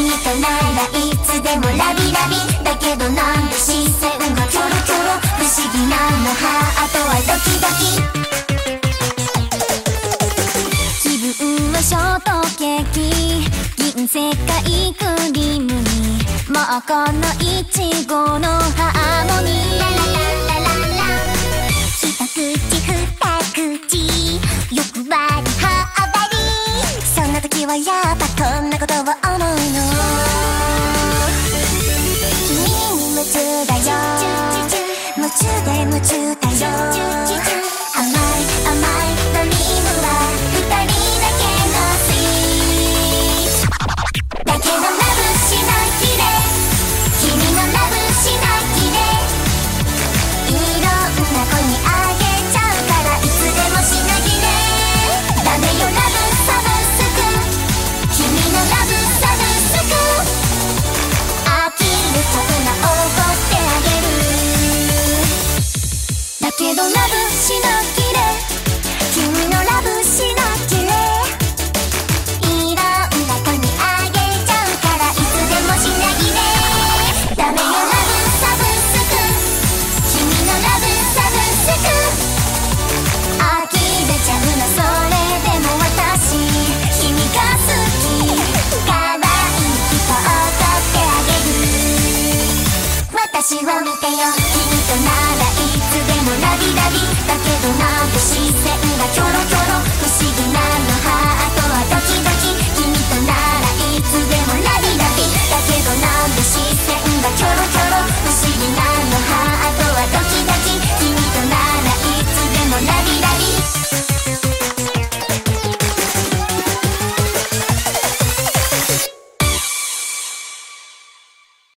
君とならいつでもラビラビだけどなんで視線がキョロキョロ不思議なのハートはドキドキ。気分はショートケーキ。銀世界クリームに。もうこのいちごのハーモニーララララララ一口二口欲張りハーバリそんな時はや Ta けどラブしなきで君のラブしなきでいろんな子にあげちゃうからいつでもしなぎでダメよラブサブスク君のラブサブスク呆れちゃうのそれでも私。君が好き。可愛い人をってあげる。私を見てよ